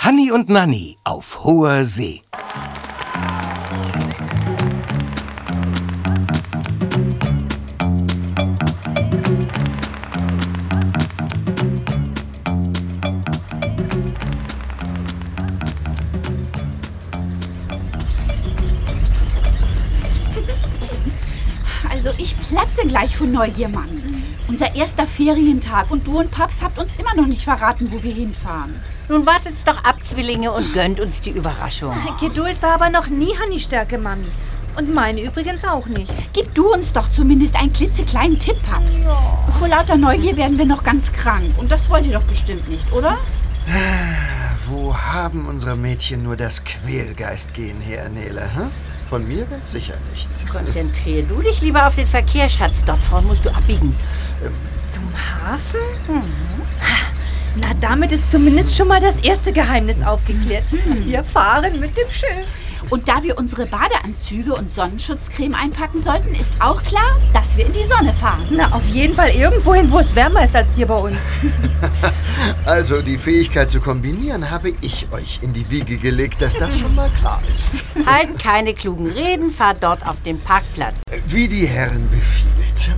Hanni und Nanni auf hoher See. Also ich platze gleich von Neugier, Mann. Unser erster Ferientag und du und Paps habt uns immer noch nicht verraten, wo wir hinfahren. Nun wartet's doch ab, Zwillinge, und gönnt uns die Überraschung. Geduld war aber noch nie Hanni Stärke, Mami. Und meine übrigens auch nicht. Gib du uns doch zumindest einen klitzekleinen Tipp, Paps. Vor lauter Neugier werden wir noch ganz krank. Und das wollt ihr doch bestimmt nicht, oder? Wo haben unsere Mädchen nur das Quälgeist-Gen her, Nele? Hm? Von mir ganz sicher nicht. Konzentrier du dich lieber auf den Verkehr, Schatz. Dort vorn musst du abbiegen. Zum Hafen? Na, damit ist zumindest schon mal das erste Geheimnis aufgeklärt. Wir fahren mit dem Schiff. Und da wir unsere Badeanzüge und Sonnenschutzcreme einpacken sollten, ist auch klar, dass wir in die Sonne fahren. Na, auf jeden Fall irgendwohin, wo es wärmer ist als hier bei uns. Also die Fähigkeit zu kombinieren habe ich euch in die Wiege gelegt, dass das schon mal klar ist. Halt keine klugen Reden, fahr dort auf den Parkplatz. Wie die Herren befiehlt.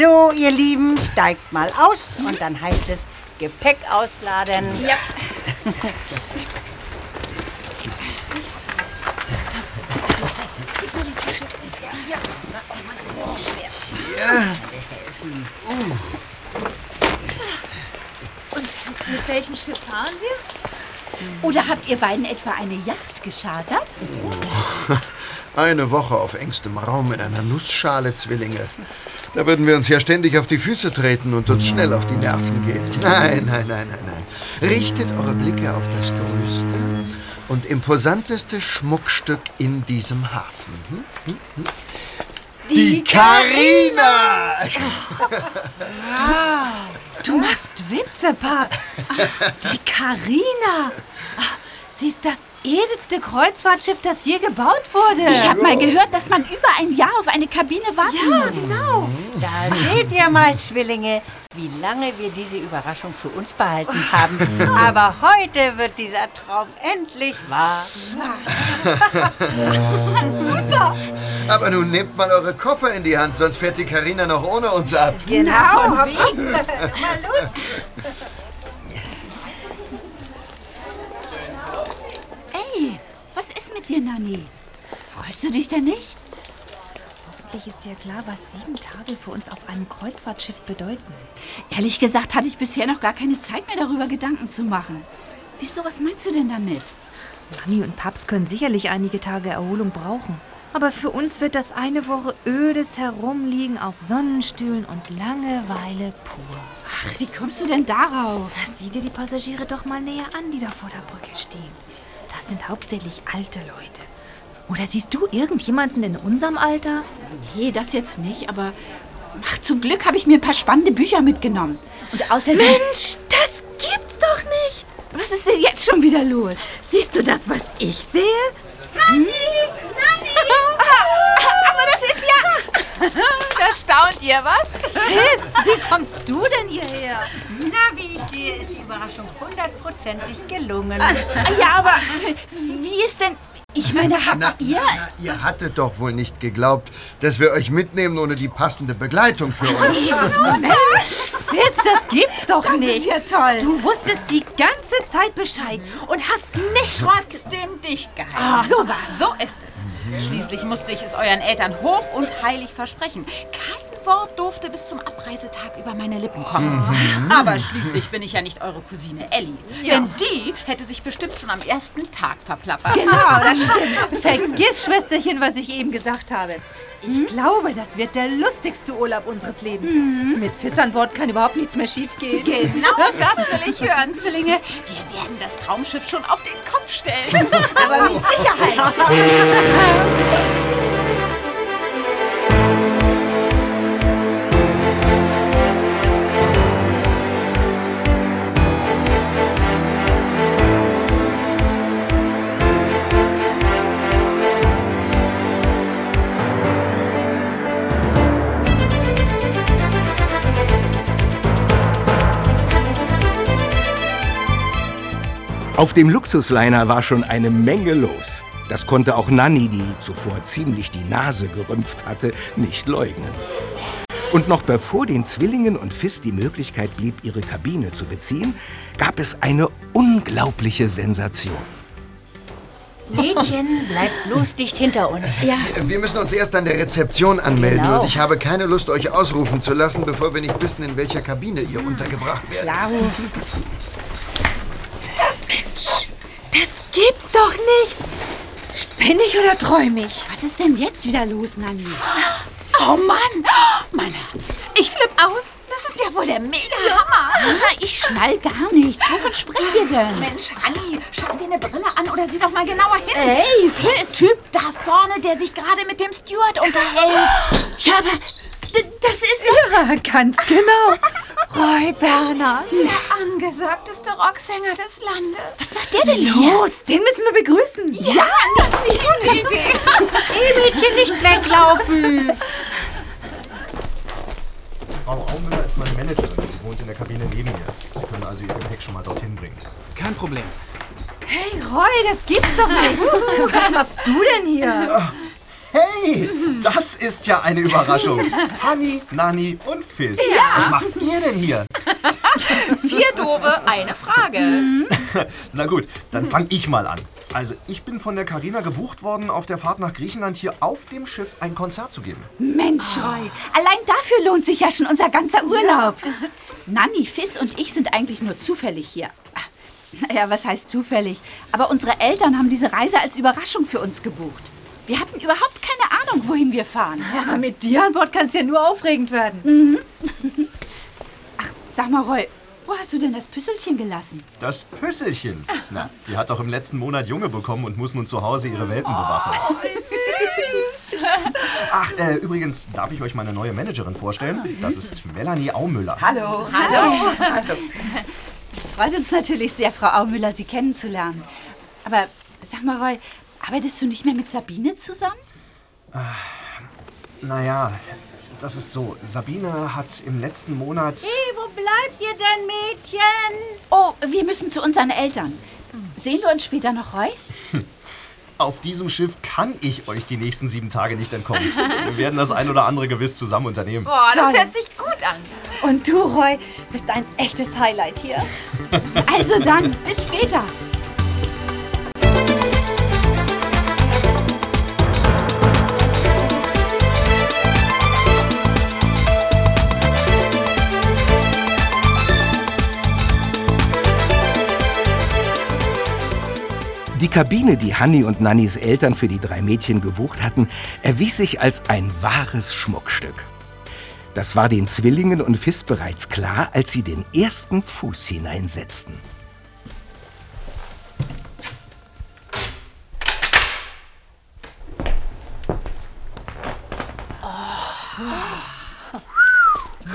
So, ihr Lieben, steigt mal aus und dann heißt es Gepäck ausladen. Ja. Mit welchem Schiff fahren wir? Oder habt ihr beiden etwa eine Yacht geschartert? Eine Woche auf engstem Raum in einer Nussschale, Zwillinge. Da würden wir uns ja ständig auf die Füße treten und uns schnell auf die Nerven gehen. Nein, nein, nein, nein, nein. Richtet eure Blicke auf das größte und imposanteste Schmuckstück in diesem Hafen. Hm? Hm? Hm? Die Karina! Du machst Witze, Paps. Die Karina. Sie ist das edelste Kreuzfahrtschiff, das je gebaut wurde. Ich habe mal gehört, dass man über ein Jahr auf eine Kabine warten ja, muss. genau. Da seht ihr mal, Zwillinge, wie lange wir diese Überraschung für uns behalten haben. Aber heute wird dieser Traum endlich wahr. Aber nun nehmt mal eure Koffer in die Hand, sonst fährt die Karina noch ohne uns ab. Genau. Von wegen. Mal los. Ey, was ist mit dir, Nanni? Freust du dich denn nicht? Hoffentlich ist dir klar, was sieben Tage für uns auf einem Kreuzfahrtschiff bedeuten. Ehrlich gesagt hatte ich bisher noch gar keine Zeit mehr darüber Gedanken zu machen. Wieso, was meinst du denn damit? Mami und Paps können sicherlich einige Tage Erholung brauchen. Aber für uns wird das eine Woche ödes Herumliegen auf Sonnenstühlen und Langeweile pur. Ach, wie kommst du denn darauf? Na, sieh dir die Passagiere doch mal näher an, die da vor der Brücke stehen. Das sind hauptsächlich alte Leute. Oder siehst du irgendjemanden in unserem Alter? Nee, das jetzt nicht, aber ach, zum Glück habe ich mir ein paar spannende Bücher mitgenommen. Und außerdem... Mensch, das gibt's doch nicht! Was ist denn jetzt schon wieder los? Siehst du das, was ich sehe? Aber das ist ja... Da staunt ihr, was? Chris, wie kommst du denn hierher? Na, wie ich sehe, ist die Überraschung hundertprozentig gelungen. Ja, aber wie ist denn... Ich meine, habt Na, ihr... na, ihr hattet doch wohl nicht geglaubt, dass wir euch mitnehmen ohne die passende Begleitung für uns. Mensch, Chris, das gibt's doch Das nicht. ist ja toll. Du wusstest die ganze Zeit Bescheid und hast nichts Trotzdem dicht gehalten. Ah, sowas. So ist es. Schließlich musste ich es euren Eltern hoch und heilig versprechen. Kein Wort durfte bis zum Abreisetag über meine Lippen kommen. Aber schließlich bin ich ja nicht eure Cousine Ellie. Denn die hätte sich bestimmt schon am ersten Tag verplappert. Genau, das stimmt. Vergiss, Schwesterchen, was ich eben gesagt habe. Ich glaube, das wird der lustigste Urlaub unseres Lebens. Mit Fiss an Bord kann überhaupt nichts mehr schiefgehen. Genau das will ich hören, Zwillinge. Wir werden das Traumschiff schon auf den Kopf stellen. Aber mit Sicherheit. Auf dem Luxusliner war schon eine Menge los. Das konnte auch Nanny, die zuvor ziemlich die Nase gerümpft hatte, nicht leugnen. Und noch bevor den Zwillingen und Fis die Möglichkeit blieb, ihre Kabine zu beziehen, gab es eine unglaubliche Sensation. Mädchen, bleibt bloß dicht hinter uns. Ja, Wir müssen uns erst an der Rezeption anmelden Genau. und ich habe keine Lust, euch ausrufen zu lassen, bevor wir nicht wissen, in welcher Kabine ihr untergebracht werdet. Das gibt's doch nicht! Spinn ich oder träum ich? was ist denn jetzt wieder los, Nanni? Oh Mann, mein Herz. Ich flipp aus. Das ist ja wohl der Mega-Hammer. Ah, Ich schnall gar nichts. Wovon sprecht ihr denn? Mensch, Anni, schaff dir eine Brille an oder sieh doch mal genauer hin. Ey, Der Typ da vorne, der sich gerade mit dem Steward unterhält. Ja, aber das ist... Ja, ganz genau. Roy Bernhard. Der angesagteste Rocksänger des Landes. Was macht der denn hier? Los, den müssen wir begrüßen. Ja, das ist gute Idee. Ey, Mädchen, nicht weglaufen. Frau Aumüller ist meine Managerin. Sie wohnt in der Kabine neben mir. Sie können also Ihr Gepäck schon mal dorthin bringen. Kein Problem. Hey, Roy, das gibt's doch nicht. Was machst du denn hier? Hey, das ist ja eine Überraschung. Honey, Nani und Fizz. Was macht ihr denn hier? Vier Doofe, eine Frage. Na gut, dann fange ich mal an. Also, ich bin von der Carina gebucht worden, auf der Fahrt nach Griechenland hier auf dem Schiff ein Konzert zu geben. Mensch, Roy, allein dafür lohnt sich ja schon unser ganzer Urlaub. Nanni, Fiss und ich sind eigentlich nur zufällig hier. Ah, Ja, was heißt zufällig? Aber unsere Eltern haben diese Reise als Überraschung für uns gebucht. Wir hatten überhaupt keine Ahnung, wohin wir fahren. Ja, mit dir an Bord kann es ja nur aufregend werden. Ach, sag mal, Roy, wo hast du denn das Püsselchen gelassen? Das Püsselchen. Na, die hat doch im letzten Monat Junge bekommen und muss nun zu Hause ihre Welpen bewachen. Ach, äh, übrigens, darf ich euch meine neue Managerin vorstellen? Das ist Melanie Aumüller. Hallo. Es freut uns natürlich sehr, Frau Aumüller, Sie kennenzulernen. Aber sag mal, Roy, arbeitest du nicht mehr mit Sabine zusammen? Naja, das ist so. Sabine hat im letzten Monat... Hey, wo bleibt ihr denn, Mädchen? Oh, wir müssen zu unseren Eltern. Sehen wir uns später noch, Roy? Auf diesem Schiff kann ich euch die nächsten sieben Tage nicht entkommen. Wir werden das ein oder andere gewiss zusammen unternehmen. Boah, das Toll. hört sich gut an. Und du, Roy, bist ein echtes Highlight hier. Also dann, bis später. Die Kabine, die Hanni und Nannys Eltern für die drei Mädchen gebucht hatten, erwies sich als ein wahres Schmuckstück. Das war den Zwillingen und Fiss bereits klar, als sie den ersten Fuß hineinsetzten.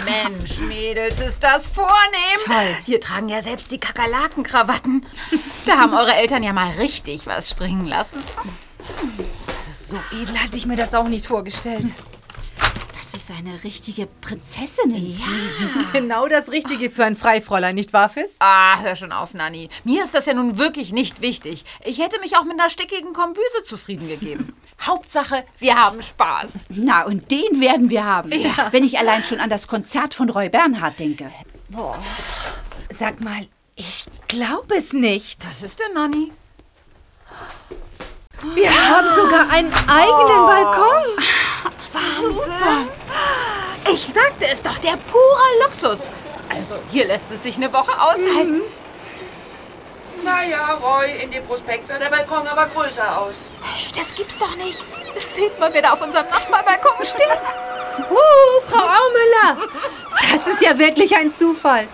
Mensch, Mädels, ist das vornehm. Toll. Hier tragen ja selbst die Kakerlakenkrawatten. Da haben eure Eltern ja mal richtig was springen lassen. So edel hatte ich mir das auch nicht vorgestellt. Das ist eine richtige Prinzessinnen-Suite. Genau das Richtige für ein Freifräulein, nicht wahr, Fiss? Ah, hör schon auf, Nanni. Mir ist das ja nun wirklich nicht wichtig. Ich hätte mich auch mit einer stickigen Kombüse zufrieden gegeben. Hauptsache, wir haben Spaß. Na, und den werden wir haben. Wenn ich allein schon an das Konzert von Roy Bernhard denke. Sag mal, ich glaube es nicht. Was ist denn, Nanni? Wir haben sogar einen eigenen Balkon. Super. Ich sagte es doch, der pure Luxus. Also, hier lässt es sich eine Woche aushalten. Naja, Roy, in dem Prospekt sah der Balkon aber größer aus. Hey, das gibt's doch nicht. Seht mal, wer da auf unserem Nachbarbalkon steht. Uh, Frau Aumüller. Das ist ja wirklich ein Zufall.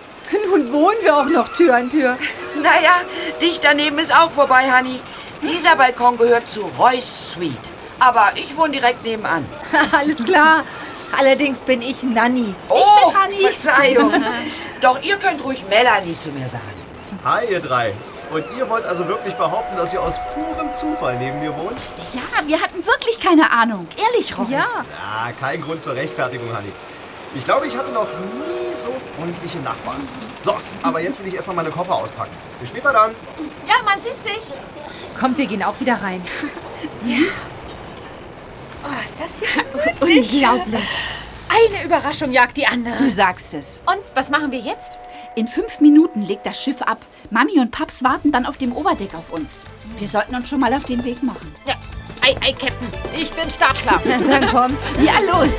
Nun wohnen wir auch noch Tür an Tür. Naja, dicht daneben ist auch vorbei, Honey. Dieser Balkon gehört zu Roy's Suite. Aber ich wohne direkt nebenan. Alles klar. Allerdings bin ich Nanny. oh, Verzeihung. Doch ihr könnt ruhig Melanie zu mir sagen. Hi, ihr drei. Und ihr wollt also wirklich behaupten, dass ihr aus purem Zufall neben mir wohnt? Ja, wir hatten wirklich keine Ahnung. Ehrlich, Roy. Ja. Ja, kein Grund zur Rechtfertigung, Hanni. Ich glaube, ich hatte noch nie so freundliche Nachbarn. So, aber jetzt will ich erstmal meine Koffer auspacken. Bis später dann. Ja, man sieht sich. Kommt, wir gehen auch wieder rein. Oh, ist das hier Unglaublich. Eine Überraschung jagt die andere. Du sagst es. Und was machen wir jetzt? In fünf Minuten legt das Schiff ab. Mami und Paps warten dann auf dem Oberdeck auf uns. Wir sollten uns schon mal auf den Weg machen. Ja. Ei, ei, Captain. Ich bin startklar. Dann kommt. Ja, los.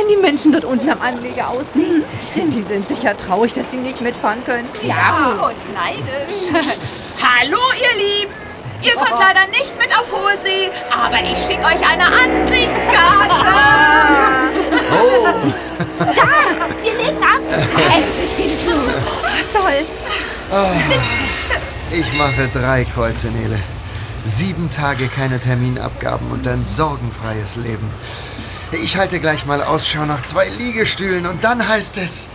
Klein die Menschen dort unten am Anleger aussehen. Stimmt. Die sind sicher traurig, dass sie nicht mitfahren können. Ja, und neidisch. Hallo, ihr Lieben. Ihr könnt leider nicht mit auf hohe See, aber ich schicke euch eine Ansichtskarte. Oh, Wir legen ab. Endlich geht es los. Toll. ich mache drei Kreuze, Nele. Sieben Tage keine Terminabgaben und ein sorgenfreies Leben. Ich halte gleich mal Ausschau nach zwei Liegestühlen und dann heißt es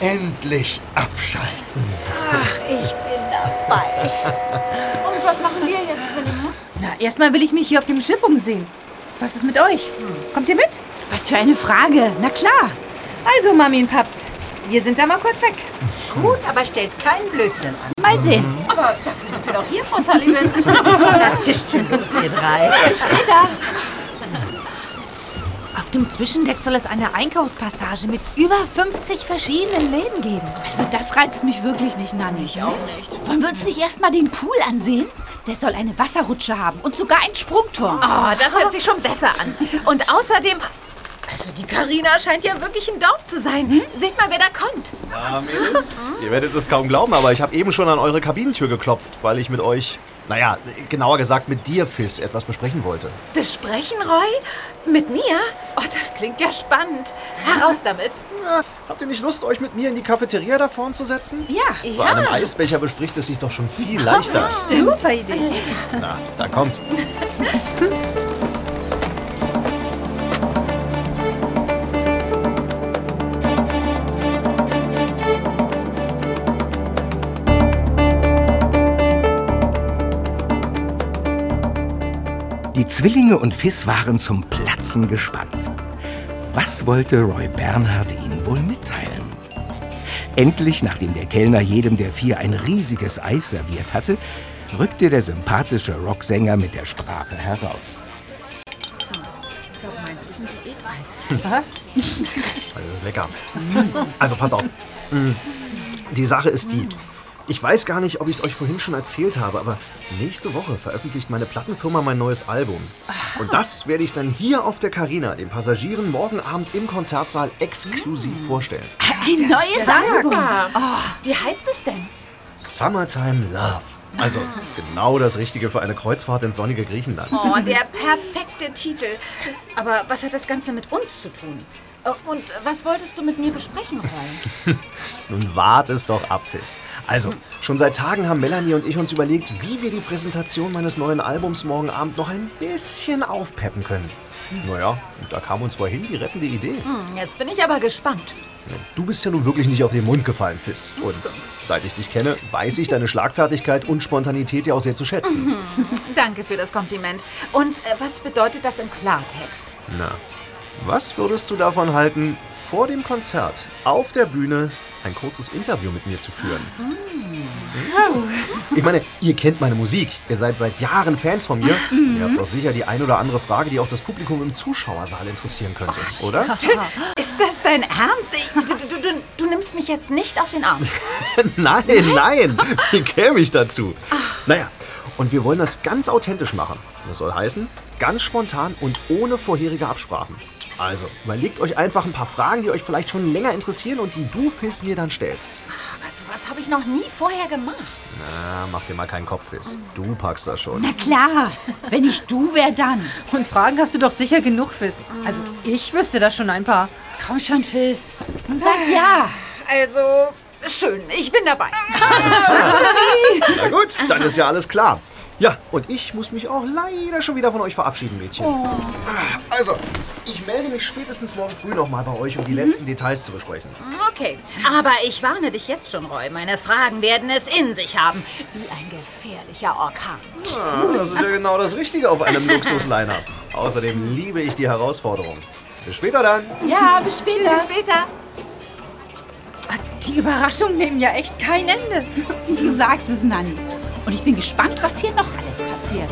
endlich abschalten. Ich bin dabei. Und was machen wir jetzt, Zwillinge? Na, erstmal will ich mich hier auf dem Schiff umsehen. Was ist mit euch? Kommt ihr mit? Was für eine Frage. Na klar. Also, Mami und Paps, wir sind da mal kurz weg. Gut, aber stellt keinen Blödsinn an. Mal sehen. Aber dafür sind wir doch hier, Frau Sullivan. Da zischt los, ihr drei. Später. Dem Zwischendeck soll es eine Einkaufspassage mit über 50 verschiedenen Läden geben. Also das reizt mich wirklich nicht, Nanni. Ich auch nicht. Wollen wir uns nicht erstmal den Pool ansehen? Der soll eine Wasserrutsche haben und sogar ein Sprungturm. Oh, das hört sich schon besser an. Und außerdem, also die Karina scheint ja wirklich ein Dorf zu sein. Seht mal, wer da kommt. Ja, Mädels. Ihr werdet es kaum glauben, aber ich habe eben schon an eure Kabinentür geklopft, weil ich mit euch, naja, genauer gesagt mit dir, Fizz, etwas besprechen wollte. Besprechen, Roy? Mit mir? Oh, das klingt ja spannend. Heraus damit. Ja, habt ihr nicht Lust, euch mit mir in die Cafeteria da vorn zu setzen? Ja. Bei einem Eisbecher bespricht es sich doch schon viel leichter. Super Idee. Na, dann kommt. Die Zwillinge und Fiss waren zum Platzen gespannt. Was wollte Roy Bernhard ihnen wohl mitteilen? Endlich, nachdem der Kellner jedem der vier ein riesiges Eis serviert hatte, rückte der sympathische Rocksänger mit der Sprache heraus. Also, das ist lecker. Also, pass auf. Mm, Die Sache ist die. Ich weiß gar nicht, ob ich es euch vorhin schon erzählt habe, aber nächste Woche veröffentlicht meine Plattenfirma mein neues Album. Und das werde ich dann hier auf der Carina den Passagieren morgen Abend im Konzertsaal exklusiv vorstellen. Ein neues Album. Wie heißt es denn? Summertime Love. Also genau das Richtige für eine Kreuzfahrt ins sonnige Griechenland. Oh, der perfekte Titel. Aber was hat das Ganze mit uns zu tun? Äh, Und was wolltest du mit mir besprechen, Roy? Nun wart es doch ab, Fizz. Also, schon seit Tagen haben Melanie und ich uns überlegt, wie wir die Präsentation meines neuen Albums morgen Abend noch ein bisschen aufpeppen können. Naja, und da kam uns vorhin die rettende Idee. Hm, Jetzt bin ich aber gespannt. Du bist ja nun wirklich nicht auf den Mund gefallen, Fizz. Und seit ich dich kenne, weiß ich deine Schlagfertigkeit und Spontanität ja auch sehr zu schätzen. Danke für das Kompliment. Und äh, was bedeutet das im Klartext? Na, was würdest du davon halten, vor dem Konzert auf der Bühne ein kurzes Interview mit mir zu führen? Ich meine, ihr kennt meine Musik. Ihr seid seit Jahren Fans von mir. Ihr habt doch sicher die ein oder andere Frage, die auch das Publikum im Zuschauersaal interessieren könnte, oder? Ist das dein Ernst? Ich, du, du, du, du nimmst mich jetzt nicht auf den Arm. nein, nein. Wie käme ich dazu? Naja, und wir wollen das ganz authentisch machen. Das soll heißen, ganz spontan und ohne vorherige Absprachen. Also, überlegt euch einfach ein paar Fragen, die euch vielleicht schon länger interessieren und die du, Fizz, mir dann stellst. Was, was habe ich noch nie vorher gemacht? Na, mach dir mal keinen Kopf, Fizz. Du packst das schon. Na klar. Wenn ich du, wer dann? Und Fragen hast du doch sicher genug, Fizz. Also, ich wüsste da schon ein paar. Komm schon, Fiss. Sag ja. Also, schön, ich bin dabei. Na gut, dann ist ja alles klar. Ja, und ich muss mich auch leider schon wieder von euch verabschieden, Mädchen. Also, ich melde mich spätestens morgen früh nochmal bei euch, um die letzten Details zu besprechen. Okay, aber ich warne dich jetzt schon, Roy. Meine Fragen werden es in sich haben. Wie ein gefährlicher Orkan. Ja, das ist ja genau das Richtige auf einem Luxusliner. Außerdem liebe ich die Herausforderung. Bis später dann. Ja, bis später. Bis später. Die Überraschungen nehmen ja echt kein Ende. Du sagst es, Nanni. Und ich bin gespannt, was hier noch alles passiert.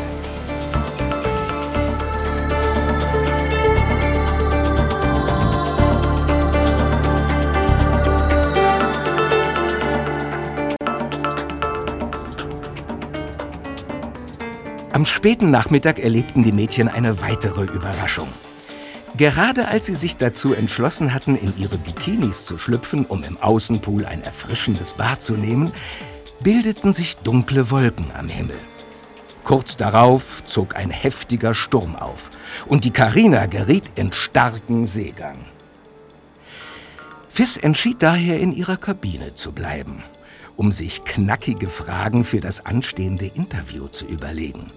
Am späten Nachmittag erlebten die Mädchen eine weitere Überraschung. Gerade als sie sich dazu entschlossen hatten, in ihre Bikinis zu schlüpfen, um im Außenpool ein erfrischendes Bad zu nehmen, bildeten sich dunkle Wolken am Himmel. Kurz darauf zog ein heftiger Sturm auf und die Karina geriet in starken Seegang. Fiss entschied daher, in ihrer Kabine zu bleiben, um sich knackige Fragen für das anstehende Interview zu überlegen.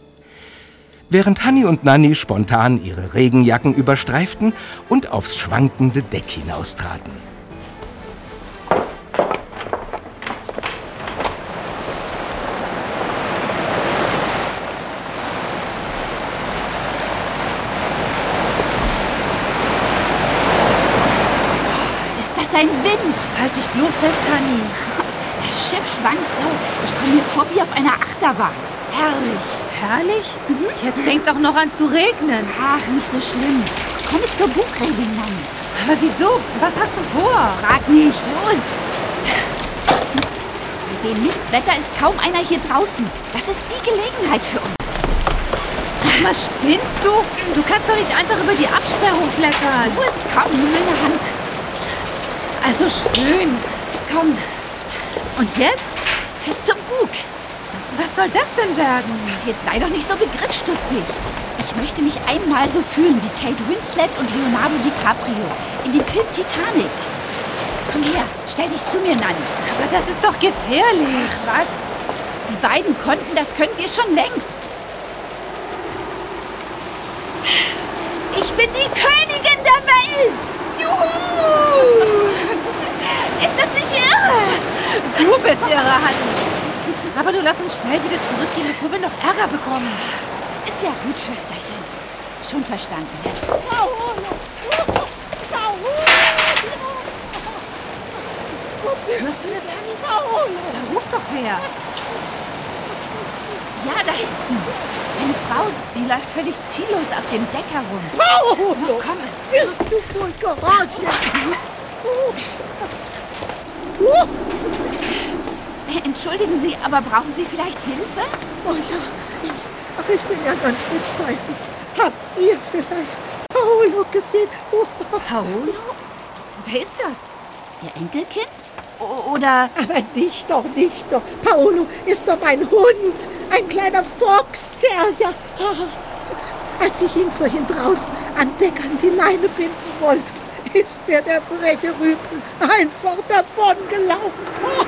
Während Hanni und Nanni spontan ihre Regenjacken überstreiften und aufs schwankende Deck hinaustraten. Ist das ein Wind? Halt dich bloß fest, Hanni. Das Schiff schwankt so. Ich komme mir vor wie auf einer Achterbahn. Herrlich. Herrlich? Jetzt fängt's auch noch an zu regnen. Ach, nicht so schlimm. Komm mit zur Bugregelung, Nanni. Aber wieso? Was hast du vor? Frag nicht. Los. Bei dem Mistwetter ist kaum einer hier draußen. Das ist die Gelegenheit für uns. Sag mal, spinnst du? Du kannst doch nicht einfach über die Absperrung klettern. Du ist kaum nur meine Hand. Also schön. Komm. Und jetzt? Zum Bug. Was soll das denn werden? Jetzt sei doch nicht so begriffsstutzig. Ich möchte mich einmal so fühlen wie Kate Winslet und Leonardo DiCaprio in dem Film Titanic. Komm her, stell dich zu mir, Nanni. Aber das ist doch gefährlich. Ach was? Was die beiden konnten, das können wir schon längst. Ich bin die Königin der Welt! Juhu! Ist das nicht irre? Du bist irre, Hanni. Aber du lass uns schnell wieder zurückgehen, bevor wir noch Ärger bekommen. Ist ja gut, Schwesterchen. Schon verstanden. Hörst du das, Hanni? Da ruft doch wer. Ja, da hinten. Eine Frau, sie läuft völlig ziellos auf dem Deck herum. Los, komm, Wirst du wohl gehorchen? Äh, Entschuldigen Sie, aber brauchen Sie vielleicht Hilfe? Oh ja, ich, ach, ich bin ja ganz verzweifelt. Habt ihr vielleicht Paolo gesehen? Oh, Paolo? Wer ist das? Ihr Enkelkind? O oder aber nicht doch, nicht doch. Paolo ist doch mein Hund. Ein kleiner Fox Terrier. Ah, Als ich ihn vorhin draußen an Deck an die Leine binden wollte, ist mir der freche Rüpel einfach davongelaufen. Oh,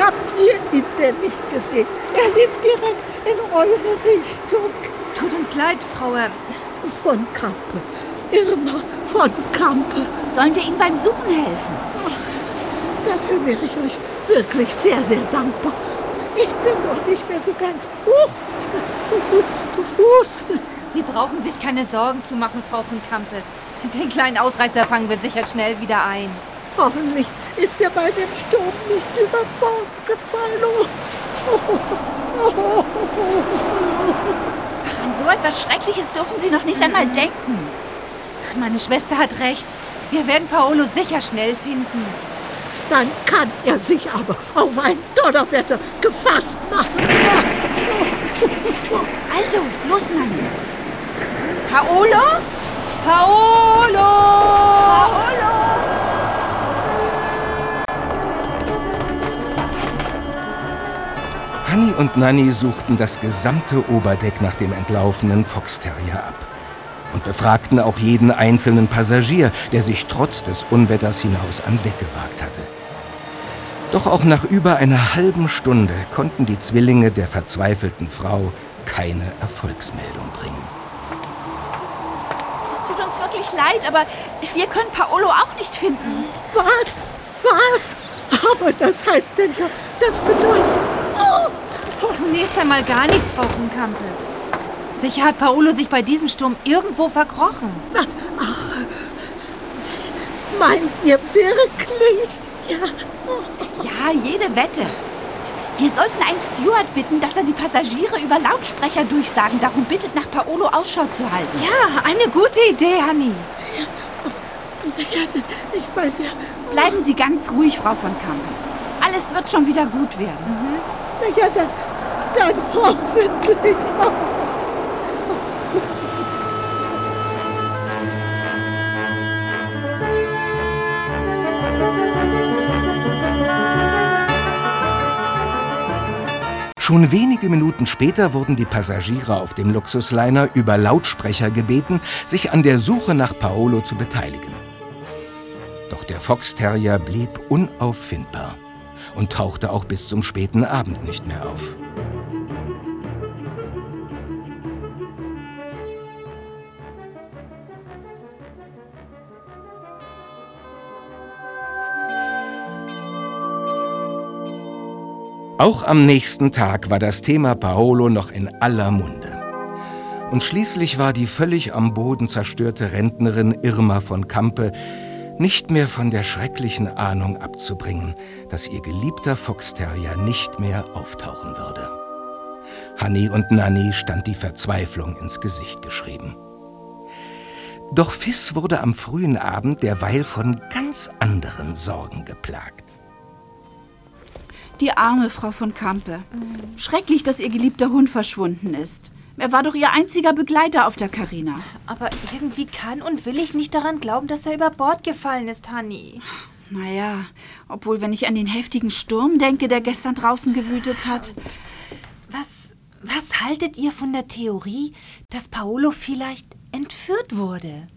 Habt ihr ihn denn nicht gesehen? Er lief direkt in eure Richtung. Tut uns leid, Frau. äh, Von Kampe. Irma von Kampe. sollen wir Ihnen beim Suchen helfen? Dafür wäre ich euch wirklich sehr, sehr dankbar. Ich bin doch nicht mehr so ganz hoch, so gut zu Fuß. Sie brauchen sich keine Sorgen zu machen, Frau von Kampe. Den kleinen Ausreißer fangen wir sicher schnell wieder ein. Hoffentlich ist er bei dem Sturm nicht über Bord gefallen. Oh, Ach, an so etwas Schreckliches dürfen Sie noch nicht einmal denken. Meine Schwester hat recht. Wir werden Paolo sicher schnell finden. Dann kann er sich aber auf ein Donnerwetter gefasst machen. Also, los, Nanni. Paolo? Paolo! Paolo! Hanni und Nanni suchten das gesamte Oberdeck nach dem entlaufenen Foxterrier ab. und befragten auch jeden einzelnen Passagier, der sich trotz des Unwetters hinaus an Deck gewagt hatte. Doch auch nach über einer halben Stunde konnten die Zwillinge der verzweifelten Frau keine Erfolgsmeldung bringen. Es tut uns wirklich leid, aber wir können Paolo auch nicht finden. Was? Was? Aber das heißt denn ja, das bedeutet... Zunächst einmal gar nichts, Frau von Kampe. Sicher hat Paolo sich bei diesem Sturm irgendwo verkrochen. meint ihr wirklich? Ja. Ja, jede Wette. Wir sollten einen Steward bitten, dass er die Passagiere über Lautsprecher durchsagen, darum bittet, nach Paolo Ausschau zu halten. Ja, eine gute Idee, Hanni. Ich weiß ja... Bleiben Sie ganz ruhig, Frau von Kampe. Alles wird schon wieder gut werden. Na ja, dann, dann hoffentlich. Schon wenige Minuten später wurden die Passagiere auf dem Luxusliner über Lautsprecher gebeten, sich an der Suche nach Paolo zu beteiligen. Doch der Fox Terrier blieb unauffindbar und tauchte auch bis zum späten Abend nicht mehr auf. Auch am nächsten Tag war das Thema Paolo noch in aller Munde. Und schließlich war die völlig am Boden zerstörte Rentnerin Irma von Kampe nicht mehr von der schrecklichen Ahnung abzubringen, dass ihr geliebter Foxterrier nicht mehr auftauchen würde. Hanni und Nanni stand die Verzweiflung ins Gesicht geschrieben. Doch Fiss wurde am frühen Abend derweil von ganz anderen Sorgen geplagt. Die arme Frau von Kampe. Schrecklich, dass ihr geliebter Hund verschwunden ist. Er war doch ihr einziger Begleiter auf der Carina. Aber irgendwie kann und will ich nicht daran glauben, dass er über Bord gefallen ist, Hanni. Naja, obwohl, wenn ich an den heftigen Sturm denke, der gestern draußen gewütet hat. Was, was haltet ihr von der Theorie, dass Paolo vielleicht entführt wurde?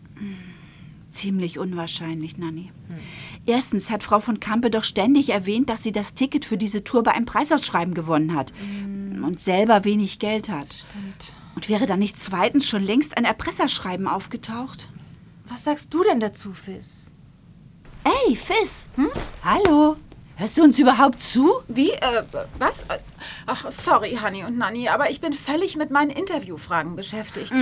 Ziemlich unwahrscheinlich, Nanni. Erstens hat Frau von Kampe doch ständig erwähnt, dass sie das Ticket für diese Tour bei einem Preisausschreiben gewonnen hat und selber wenig Geld hat. Stimmt. Und wäre dann nicht zweitens schon längst ein Erpresserschreiben aufgetaucht? Was sagst du denn dazu, Fizz? Ey, Fizz! Hallo? Hörst du uns überhaupt zu? Wie? Äh, was? Äh, Ach, sorry, Honey und Nanny, aber ich bin völlig mit meinen Interviewfragen beschäftigt.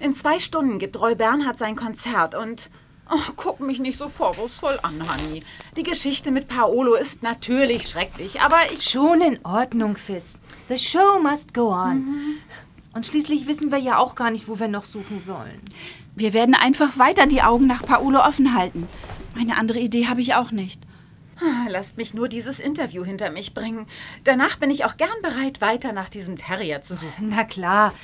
In zwei Stunden gibt Roy Bernhard sein Konzert und... Oh, guck mich nicht so vorwurfsvoll an, Honey. Die Geschichte mit Paolo ist natürlich schrecklich, aber ich... Schon in Ordnung, Fizz. The show must go on. Und schließlich wissen wir ja auch gar nicht, wo wir noch suchen sollen. Wir werden einfach weiter die Augen nach Paolo offen halten. Eine andere Idee habe ich auch nicht. Lasst mich nur dieses Interview hinter mich bringen. Danach bin ich auch gern bereit, weiter nach diesem Terrier zu suchen. Na klar.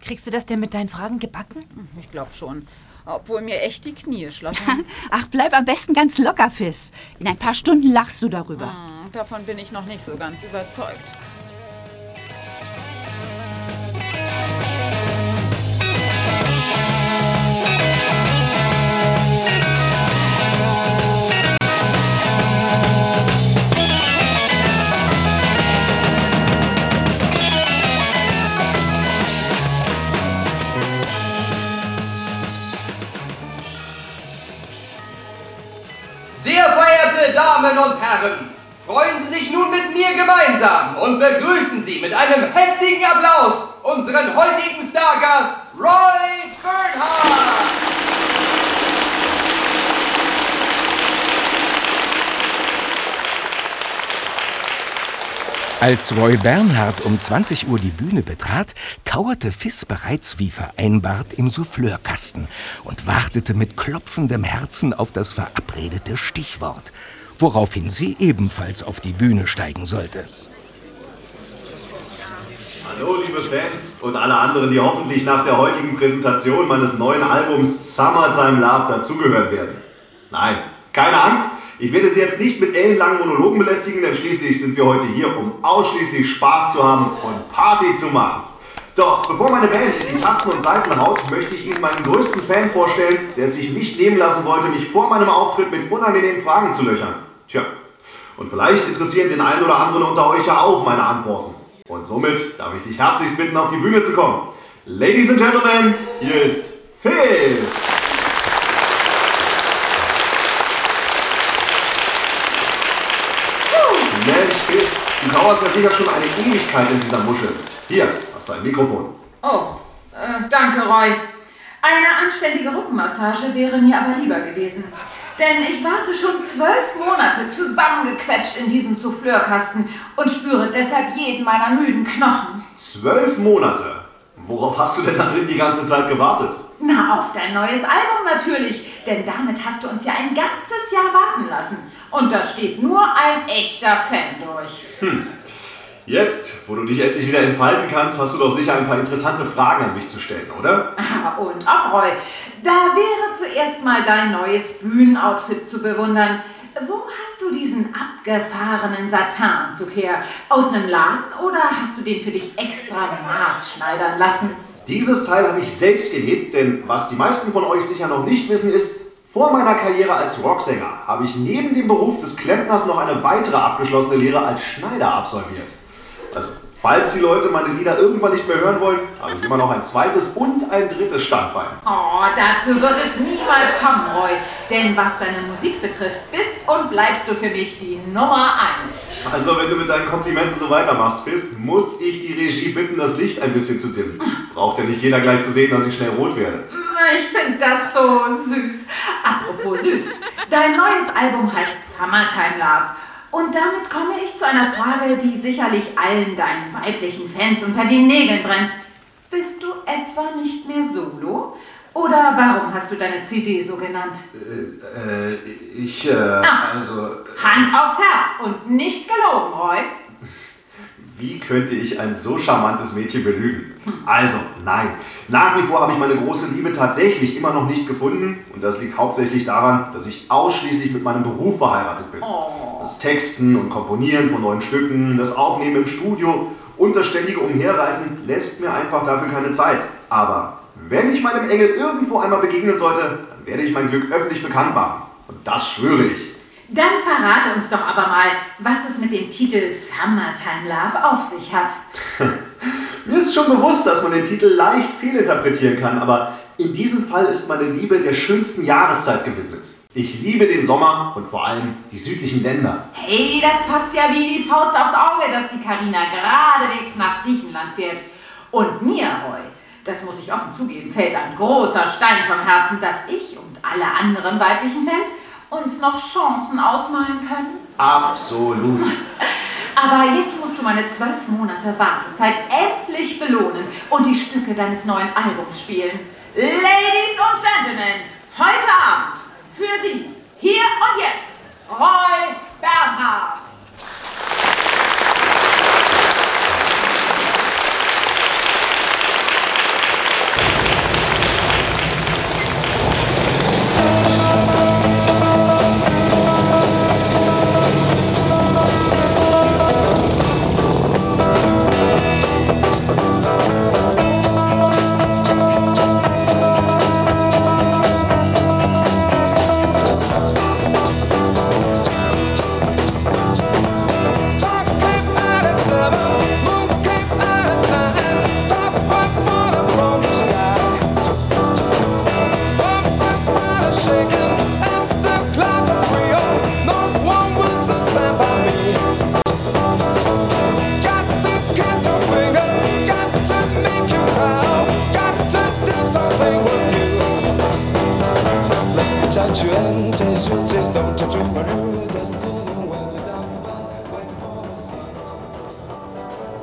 Kriegst du das denn mit deinen Fragen gebacken? Ich glaube schon. Obwohl mir echt die Knie schlottern. Ach, bleib am besten ganz locker, Fizz. In ein paar Stunden lachst du darüber. Hm, Davon bin ich noch nicht so ganz überzeugt. Damen und Herren, freuen Sie sich nun mit mir gemeinsam und begrüßen Sie mit einem heftigen Applaus unseren heutigen Stargast Roy Bernhardt. Als Roy Bernhard um 20 Uhr die Bühne betrat, kauerte Fiss bereits wie vereinbart im Souffleurkasten und wartete mit klopfendem Herzen auf das verabredete Stichwort, woraufhin sie ebenfalls auf die Bühne steigen sollte. Hallo, liebe Fans und alle anderen, die hoffentlich nach der heutigen Präsentation meines neuen Albums Summertime Love dazugehören werden. Nein, keine Angst, ich werde Sie jetzt nicht mit ellenlangen Monologen belästigen, denn schließlich sind wir heute hier, um ausschließlich Spaß zu haben und Party zu machen. Doch bevor meine Band in die Tasten und Seiten haut, möchte ich Ihnen meinen größten Fan vorstellen, der es sich nicht nehmen lassen wollte, mich vor meinem Auftritt mit unangenehmen Fragen zu löchern. Tja, und vielleicht interessieren den einen oder anderen unter euch ja auch meine Antworten. Und somit darf ich dich herzlichst bitten, auf die Bühne zu kommen. Ladies and Gentlemen, hier ist Fizz. Mensch, Fizz, du kauerst ja sicher schon eine Ewigkeit in dieser Muschel. Hier, hast du ein Mikrofon. Oh, äh, danke, Roy. Eine anständige Rückenmassage wäre mir aber lieber gewesen. Denn ich warte schon zwölf Monate zusammengequetscht in diesem Souffleurkasten und spüre deshalb jeden meiner müden Knochen. Zwölf Monate? Worauf hast du denn da drin die ganze Zeit gewartet? Na, auf dein neues Album natürlich, denn damit hast du uns ja ein ganzes Jahr warten lassen. Und da steht nur ein echter Fan durch. Hm. Jetzt, wo du dich endlich wieder entfalten kannst, hast du doch sicher ein paar interessante Fragen an mich zu stellen, oder? Ah, und Abroy, da wäre zuerst mal dein neues Bühnenoutfit zu bewundern. Wo hast du diesen abgefahrenen Satananzug her? Aus einem Laden oder hast du den für dich extra maßschneidern lassen? Dieses Teil habe ich selbst genäht, denn was die meisten von euch sicher noch nicht wissen ist, vor meiner Karriere als Rocksänger habe ich neben dem Beruf des Klempners noch eine weitere abgeschlossene Lehre als Schneider absolviert. Also, falls die Leute meine Lieder irgendwann nicht mehr hören wollen, habe ich immer noch ein zweites und ein drittes Standbein. Oh, dazu wird es niemals kommen, Roy. Denn was deine Musik betrifft, bist und bleibst du für mich die Nummer eins. Also, wenn du mit deinen Komplimenten so weitermachst, Fist, muss ich die Regie bitten, das Licht ein bisschen zu dimmen. Braucht ja nicht jeder gleich zu sehen, dass ich schnell rot werde. Ich finde das so süß. Apropos süß. Dein neues Album heißt Summertime Love. Und damit komme ich zu einer Frage, die sicherlich allen deinen weiblichen Fans unter den Nägeln brennt. Bist du etwa nicht mehr solo? Oder warum hast du deine CD so genannt? Äh, äh ich, äh, ah, also... Hand aufs Herz und nicht gelogen, Roy. Wie könnte ich ein so charmantes Mädchen belügen? Also, nein. Nach wie vor habe ich meine große Liebe tatsächlich immer noch nicht gefunden. Und das liegt hauptsächlich daran, dass ich ausschließlich mit meinem Beruf verheiratet bin. Oh. Das Texten und Komponieren von neuen Stücken, das Aufnehmen im Studio und das ständige Umherreisen lässt mir einfach dafür keine Zeit. Aber wenn ich meinem Engel irgendwo einmal begegnen sollte, dann werde ich mein Glück öffentlich bekannt machen. Und das schwöre ich. Dann verrate uns doch aber mal, was es mit dem Titel Summertime Love auf sich hat. Mir ist schon bewusst, dass man den Titel leicht fehlinterpretieren kann, aber in diesem Fall ist meine Liebe der schönsten Jahreszeit gewidmet. Ich liebe den Sommer und vor allem die südlichen Länder. Hey, das passt ja wie die Faust aufs Auge, dass die Karina geradewegs nach Griechenland fährt. Und mir, Roy, das muss ich offen zugeben, fällt ein großer Stein vom Herzen, dass ich und alle anderen weiblichen Fans uns noch Chancen ausmalen können? Absolut. Aber jetzt musst du meine zwölf Monate Wartezeit endlich belohnen und die Stücke deines neuen Albums spielen. Ladies und Gentlemen, heute Abend für Sie, hier und jetzt, Roy Bernhard.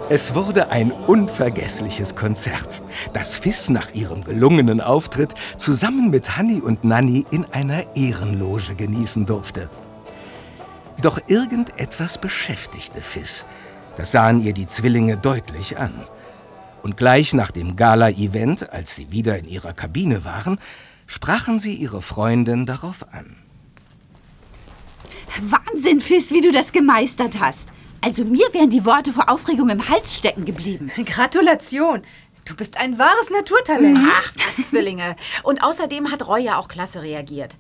Es wurde ein unvergessliches Konzert, das Fiss nach ihrem gelungenen Auftritt zusammen mit Hanni und Nanni in einer Ehrenloge genießen durfte. Doch irgendetwas beschäftigte Fiss. Das sahen ihr die Zwillinge deutlich an. Und gleich nach dem Gala-Event, als sie wieder in ihrer Kabine waren, sprachen sie ihre Freundin darauf an. Wahnsinn, Fiss, wie du das gemeistert hast. Also mir wären die Worte vor Aufregung im Hals stecken geblieben. Gratulation. Du bist ein wahres Naturtalent. Ach, was, Zwillinge. Und außerdem hat Roy ja auch klasse reagiert.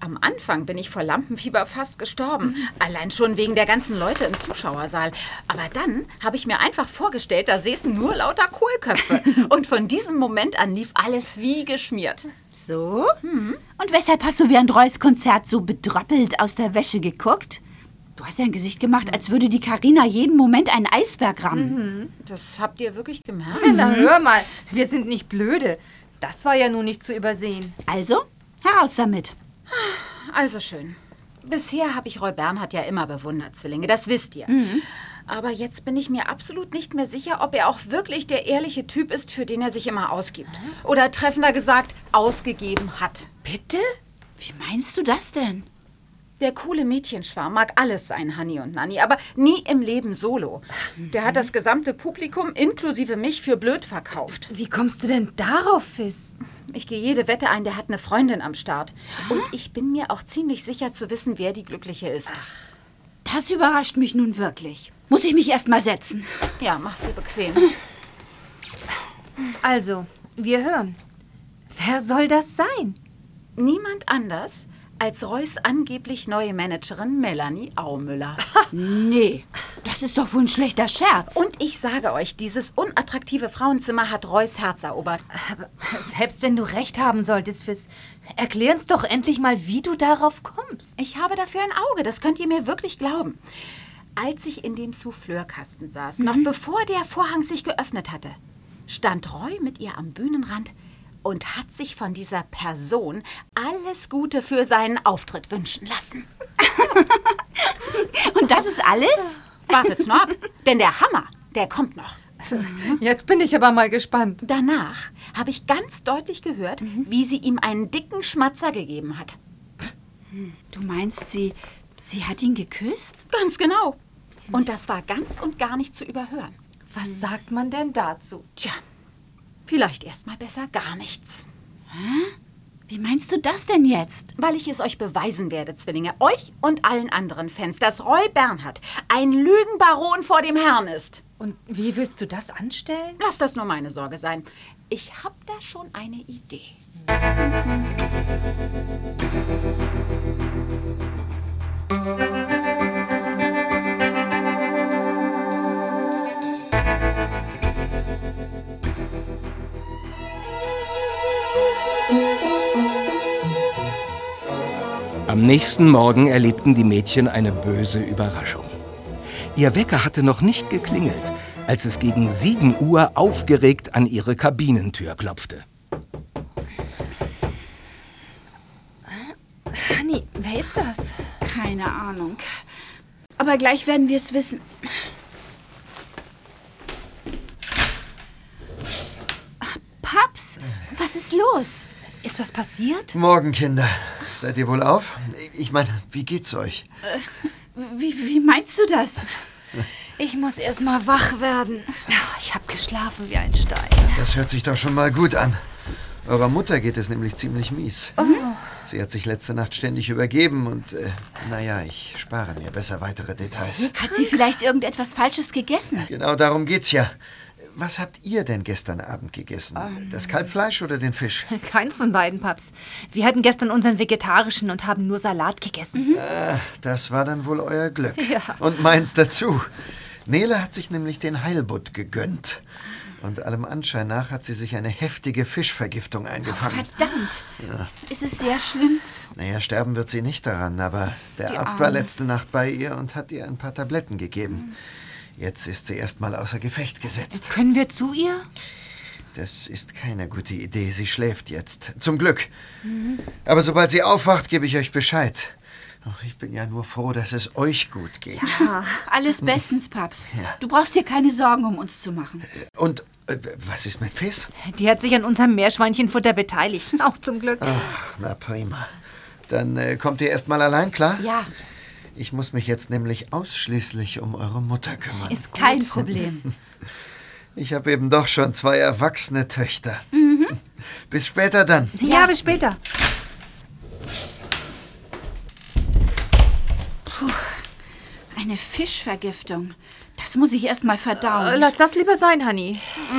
Am Anfang bin ich vor Lampenfieber fast gestorben. Allein schon wegen der ganzen Leute im Zuschauersaal. Aber dann habe ich mir einfach vorgestellt, da säßen nur lauter Kohlköpfe. Und von diesem Moment an lief alles wie geschmiert. So? Und weshalb hast du während Reus Konzert so bedröppelt aus der Wäsche geguckt? Du hast ja ein Gesicht gemacht, als würde die Karina jeden Moment einen Eisberg rammen. Das habt ihr wirklich gemerkt? Na, hör mal, wir sind nicht blöde. Das war ja nun nicht zu übersehen. Also, heraus damit. Also schön. Bisher habe ich Roy Bernhard ja immer bewundert, Zwillinge, das wisst ihr. Aber jetzt bin ich mir absolut nicht mehr sicher, ob er auch wirklich der ehrliche Typ ist, für den er sich immer ausgibt. Oder treffender gesagt, ausgegeben hat. Bitte? Wie meinst du das denn? Der coole Mädchenschwarm mag alles sein, Hanni und Nanni, aber nie im Leben solo. Der hat das gesamte Publikum inklusive mich für blöd verkauft. Wie kommst du denn darauf, Fiss? Ich gehe jede Wette ein, der hat eine Freundin am Start. Und ich bin mir auch ziemlich sicher zu wissen, wer die Glückliche ist. Das überrascht mich nun wirklich. Muss ich mich erst mal setzen? Ja, mach's dir bequem. Also, wir hören. Wer soll das sein? Niemand anders als Reus angeblich neue Managerin Melanie Aumüller. Nee, das ist doch wohl ein schlechter Scherz. Und ich sage euch, dieses unattraktive Frauenzimmer hat Reus Herz erobert. Selbst wenn du recht haben solltest, Fiss, erklär uns doch endlich mal, wie du darauf kommst. Ich habe dafür ein Auge, das könnt ihr mir wirklich glauben. Als ich in dem Souffleurkasten saß, noch bevor der Vorhang sich geöffnet hatte, stand Roy mit ihr am Bühnenrand und hat sich von dieser Person alles Gute für seinen Auftritt wünschen lassen. Und das ist alles? Wartet's noch ab, denn der Hammer, der kommt noch. Jetzt bin ich aber mal gespannt. Danach habe ich ganz deutlich gehört, wie sie ihm einen dicken Schmatzer gegeben hat. Du meinst, sie, sie hat ihn geküsst? Ganz genau. Und das war ganz und gar nicht zu überhören. Was sagt man denn dazu? Tja, vielleicht erst mal besser gar nichts. Wie meinst du das denn jetzt? Weil ich es euch beweisen werde, Zwillinge, euch und allen anderen Fans, dass Roy Bernhard ein Lügenbaron vor dem Herrn ist. Und wie willst du das anstellen? Lass das nur meine Sorge sein. Ich hab da schon eine Idee. Am nächsten Morgen erlebten die Mädchen eine böse Überraschung. Ihr Wecker hatte noch nicht geklingelt, als es gegen 7 Uhr aufgeregt an ihre Kabinentür klopfte. Hanni, wer ist das? Keine Ahnung. Aber gleich werden wir es wissen. Paps, was ist los? Ist was passiert? Morgen, Kinder. Seid ihr wohl auf? Ich meine, wie geht's euch? Wie, wie meinst du das? Ich muss erst mal wach werden. Ich habe geschlafen wie ein Stein. Das hört sich doch schon mal gut an. Eurer Mutter geht es nämlich ziemlich mies. Sie hat sich letzte Nacht ständig übergeben und, äh, naja, ich spare mir besser weitere Details. Hat sie vielleicht irgendetwas Falsches gegessen? Genau darum geht's ja. Was habt ihr denn gestern Abend gegessen? Das Kalbfleisch oder den Fisch? Keins von beiden, Paps. Wir hatten gestern unseren vegetarischen und haben nur Salat gegessen. Das war dann wohl euer Glück. Ja. Und meins dazu. Nele hat sich nämlich den Heilbutt gegönnt. Und allem Anschein nach hat sie sich eine heftige Fischvergiftung eingefangen. Verdammt. Ist es sehr schlimm? Naja, sterben wird sie nicht daran, aber der Die Arzt war Arme. letzte Nacht bei ihr und hat ihr ein paar Tabletten gegeben. Jetzt ist sie erstmal außer Gefecht gesetzt. Können wir zu ihr? Das ist keine gute Idee. Sie schläft jetzt. Zum Glück. Aber sobald sie aufwacht, gebe ich euch Bescheid. Ach, ich bin ja nur froh, dass es euch gut geht. Alles bestens, Paps. Ja. Du brauchst dir keine Sorgen um uns zu machen. Und äh, was ist mit Fiss? Die hat sich an unserem Meerschweinchenfutter beteiligt. Auch zum Glück. Ach, na prima. Dann äh, kommt ihr erst mal allein, klar? Ja, Ich muss mich jetzt nämlich ausschließlich um eure Mutter kümmern. ist kein Problem. Ich habe eben doch schon zwei erwachsene Töchter. Bis später dann. Ja, bis später. Eine Fischvergiftung. Das muss ich erst mal verdauen. Äh, Lass das lieber sein, Honey.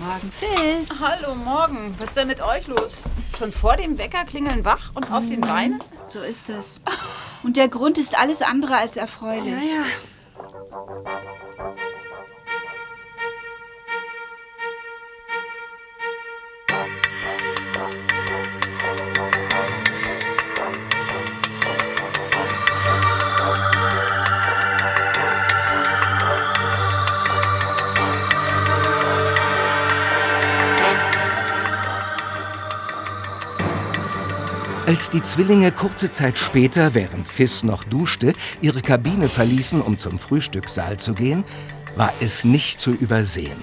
Morgen, Fiss. Hallo, morgen. Was ist denn mit euch los? Schon vor dem Wecker klingeln wach und auf den Beinen? So ist es. Und der Grund ist alles andere als erfreulich. Als die Zwillinge kurze Zeit später, während Fiss noch duschte, ihre Kabine verließen, um zum Frühstückssaal zu gehen, war es nicht zu übersehen.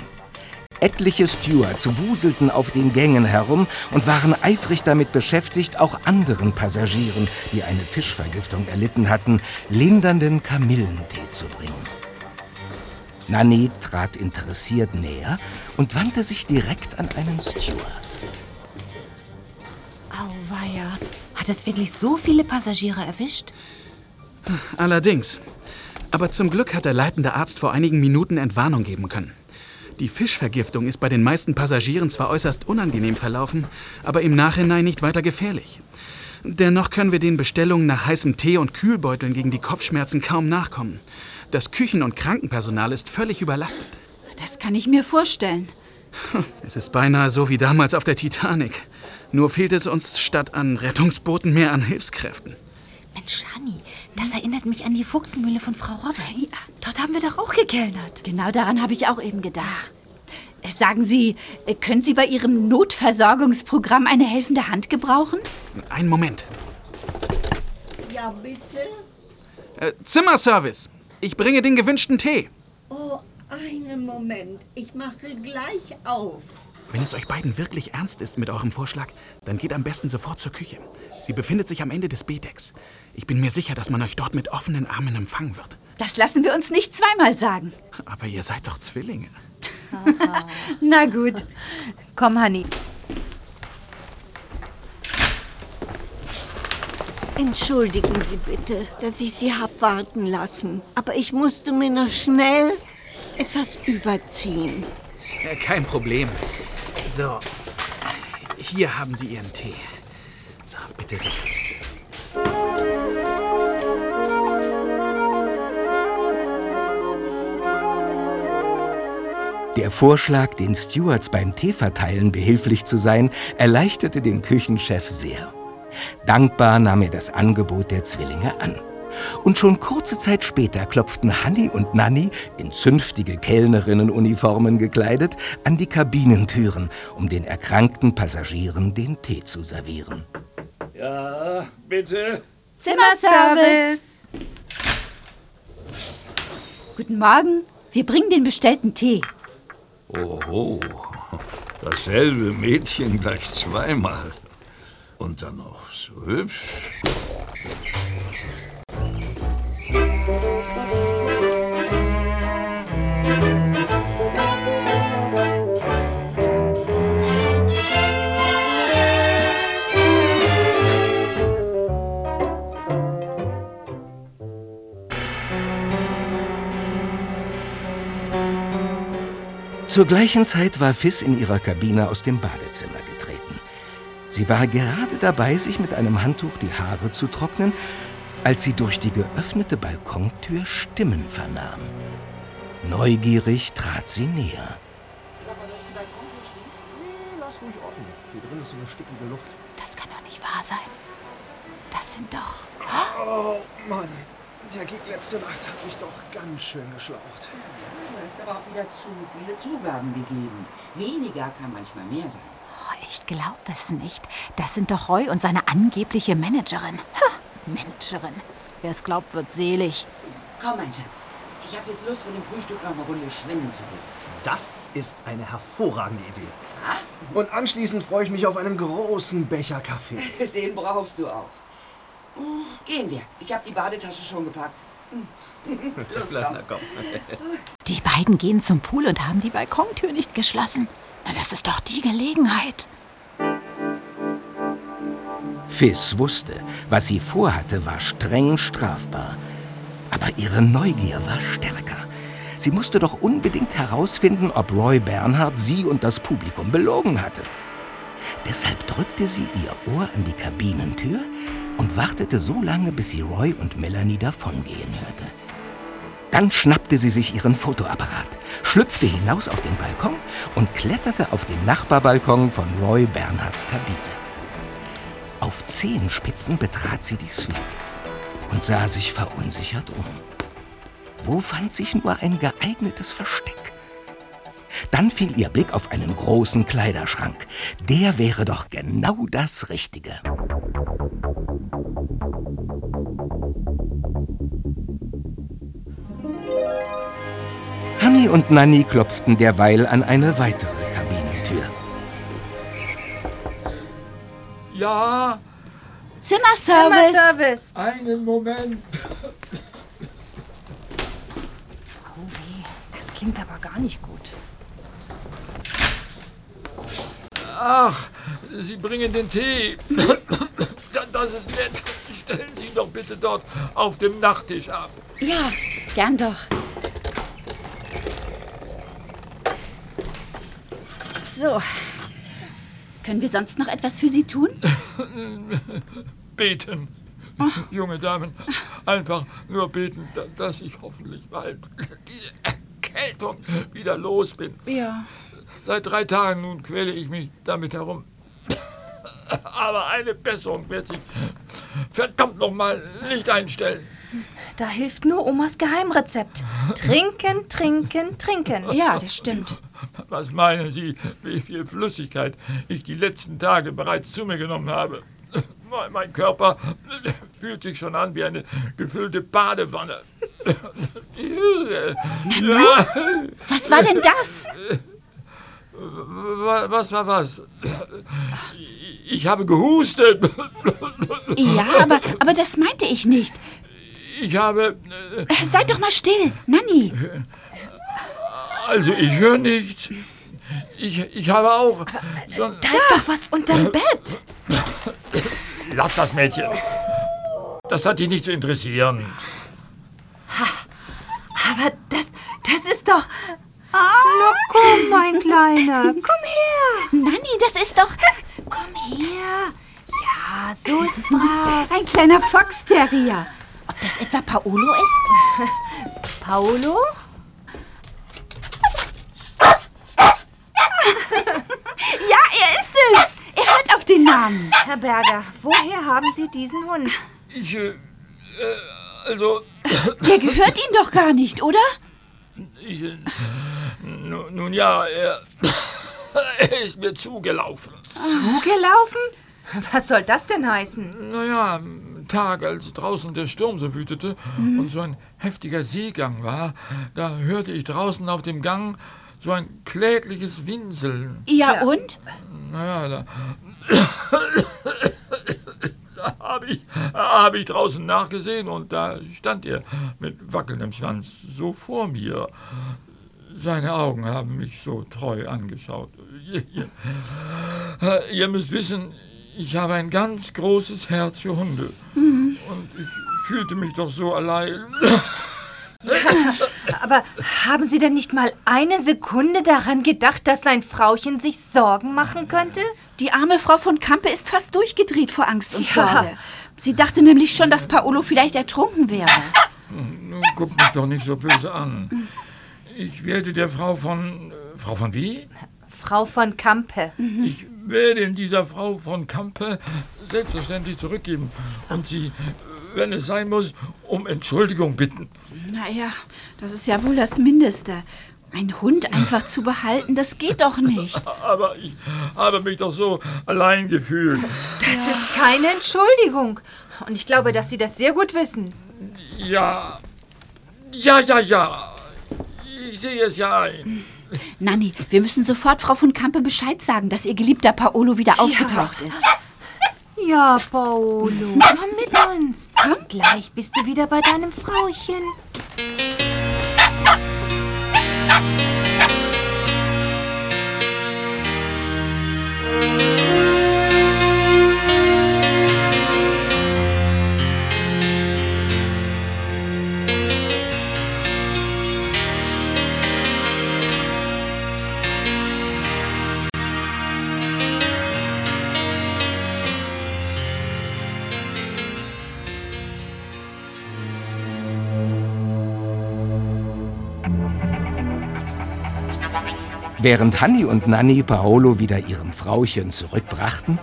Etliche Stewards wuselten auf den Gängen herum und waren eifrig damit beschäftigt, auch anderen Passagieren, die eine Fischvergiftung erlitten hatten, lindernden Kamillentee zu bringen. Nanny trat interessiert näher und wandte sich direkt an einen Steward. Auweia. Hat es wirklich so viele Passagiere erwischt? Allerdings. Aber zum Glück hat der leitende Arzt vor einigen Minuten Entwarnung geben können. Die Fischvergiftung ist bei den meisten Passagieren zwar äußerst unangenehm verlaufen, aber im Nachhinein nicht weiter gefährlich. Dennoch können wir den Bestellungen nach heißem Tee und Kühlbeuteln gegen die Kopfschmerzen kaum nachkommen. Das Küchen- und Krankenpersonal ist völlig überlastet. Das kann ich mir vorstellen. Es ist beinahe so wie damals auf der Titanic. Nur fehlt es uns statt an Rettungsbooten mehr an Hilfskräften. Mensch, Honey, das erinnert mich an die Fuchsenmühle von Frau Roberts. Dort haben wir doch auch gekellnert. Genau daran habe ich auch eben gedacht. Äh, Sagen Sie, äh, können Sie bei Ihrem Notversorgungsprogramm eine helfende Hand gebrauchen? Einen Moment. Ja, bitte? Äh, Zimmerservice. Ich bringe den gewünschten Tee. Oh, einen Moment. Ich mache gleich auf. Wenn es euch beiden wirklich ernst ist mit eurem Vorschlag, dann geht am besten sofort zur Küche. Sie befindet sich am Ende des B-Decks. Ich bin mir sicher, dass man euch dort mit offenen Armen empfangen wird. Das lassen wir uns nicht zweimal sagen. Aber ihr seid doch Zwillinge. Na gut. Komm, Honey. Entschuldigen Sie bitte, dass ich Sie hab warten lassen. Aber ich musste mir noch schnell etwas überziehen. Kein Problem. So, hier haben Sie Ihren Tee. So, bitte sehr. Der Vorschlag, den Stewards beim Teeverteilen behilflich zu sein, erleichterte den Küchenchef sehr. Dankbar nahm er das Angebot der Zwillinge an. Und schon kurze Zeit später klopften Hanni und Nanni, in zünftige Kellnerinnenuniformen gekleidet, an die Kabinentüren, um den erkrankten Passagieren den Tee zu servieren. Ja, bitte. Zimmerservice. Guten Morgen. Wir bringen den bestellten Tee. Oho, dasselbe Mädchen gleich zweimal. Und dann noch so hübsch. Zur gleichen Zeit war Fiss in ihrer Kabine aus dem Badezimmer getreten. Sie war gerade dabei, sich mit einem Handtuch die Haare zu trocknen, als sie durch die geöffnete Balkontür Stimmen vernahm. Neugierig trat sie näher. Nee, lass ruhig offen. Hier drin ist so eine stickige Luft. Das kann doch nicht wahr sein. Das sind doch. Oh, Mann. Der Gig letzte Nacht hat mich doch ganz schön geschlaucht. Du hast aber auch wieder zu viele Zugaben gegeben. Weniger kann manchmal mehr sein. Oh, ich glaube es nicht. Das sind doch Roy und seine angebliche Managerin. Ha, Managerin. Wer es glaubt, wird selig. Komm, mein Schatz. Ich habe jetzt Lust, vor dem Frühstück noch eine Runde schwimmen zu gehen. Das ist eine hervorragende Idee. Und anschließend freue ich mich auf einen großen Becher Kaffee. Den brauchst du auch. Hm, Gehen wir. Ich habe die Badetasche schon gepackt. Los, komm. Die beiden gehen zum Pool und haben die Balkontür nicht geschlossen. Na, das ist doch die Gelegenheit. Fiss wusste, was sie vorhatte, war streng strafbar. Aber ihre Neugier war stärker. Sie musste doch unbedingt herausfinden, ob Roy Bernhard sie und das Publikum belogen hatte. Deshalb drückte sie ihr Ohr an die Kabinentür und wartete so lange, bis sie Roy und Melanie davongehen hörte. Dann schnappte sie sich ihren Fotoapparat, schlüpfte hinaus auf den Balkon und kletterte auf den Nachbarbalkon von Roy Bernhards Kabine. Auf Zehenspitzen betrat sie die Suite und sah sich verunsichert um. Wo fand sich nur ein geeignetes Versteck? Dann fiel ihr Blick auf einen großen Kleiderschrank. Der wäre doch genau das Richtige. Hanni und Nanni klopften derweil an eine weitere Kabinentür. Ja, Zimmerservice. Zimmerservice. einen Moment. Oh weh, das klingt aber gar nicht gut. Ach, Sie bringen den Tee. Da- Das ist nett. Stellen Sie ihn doch bitte dort auf dem Nachttisch ab. Ja, gern doch. So. Können wir sonst noch etwas für Sie tun? Beten. Junge Damen, einfach nur beten, da- dass ich hoffentlich bald diese Erkältung wieder los bin. Ja. Seit drei Tagen nun quäle ich mich damit herum. Aber eine Besserung wird sich verdammt nochmal nicht einstellen. Da hilft nur Omas Geheimrezept. Trinken, trinken, trinken. Ja, das stimmt. Was meinen Sie, wie viel Flüssigkeit ich die letzten Tage bereits zu mir genommen habe? Mein- Körper fühlt sich schon an wie eine gefüllte Badewanne. Ja, Was war denn das? wa- was war was? Ich habe gehustet. Ja, aber, aber das meinte ich nicht. Ich habe. Äh, Seid doch mal still, Nanni. Also, ich höre nichts. Ich, ich habe auch. So, Da ist doch was unterm Bett. lass das Mädchen. Das hat dich nicht zu interessieren. Aber das, das ist doch... Na komm, mein Kleiner, komm her. Nanni, das ist doch Komm her. Ja, so ist brav. ein kleiner Fox-Terrier. Ob das etwa Paolo ist? Paolo? Ja, er ist es. Er hört auf den Namen. Herr Berger, woher haben Sie diesen Hund? Ich. Äh, also. Der gehört Ihnen doch gar nicht, oder? Ich, äh, nu- nun ja, er, er ist mir zugelaufen. Zugelaufen? Was soll das denn heißen? Naja, am Tag, als draußen der Sturm so wütete und so ein heftiger Seegang war, da hörte ich draußen auf dem Gang so ein klägliches Winseln. Ja, und? Naja, da, da habe ich, hab ich draußen nachgesehen und da stand er mit wackelndem Schwanz so vor mir. Seine Augen haben mich so treu angeschaut. Ihr, ihr, ihr müsst wissen, ich habe ein ganz großes Herz für Hunde. Und ich fühlte mich doch so allein. Aber haben Sie denn nicht mal eine Sekunde daran gedacht, dass sein Frauchen sich Sorgen machen könnte? Die arme Frau von Kampe ist fast durchgedreht vor Angst und Ja. Sorge. Sie dachte nämlich schon, dass Paolo vielleicht ertrunken wäre. Nun guck mich doch nicht so böse an. Ich werde der Frau von. Frau von wie? Frau von Kampe. Ich werde ihn dieser Frau von Kampe selbstverständlich zurückgeben und sie, wenn es sein muss, um Entschuldigung bitten. Naja, das ist ja wohl das Mindeste. Ein Hund einfach zu behalten, das geht doch nicht. Aber ich habe mich doch so allein gefühlt. Das ist keine Entschuldigung. Und ich glaube, dass Sie das sehr gut wissen. Ja, ja, ja, ja. Ich sehe es ja ein. Nanni, wir müssen sofort Frau von Kampe Bescheid sagen, dass ihr geliebter Paolo wieder aufgetaucht ist. Ja, Paolo, komm mit uns. Komm. Gleich bist du wieder bei deinem Frauchen. Während Hanni und Nanni Paolo wieder ihrem Frauchen zurückbrachten,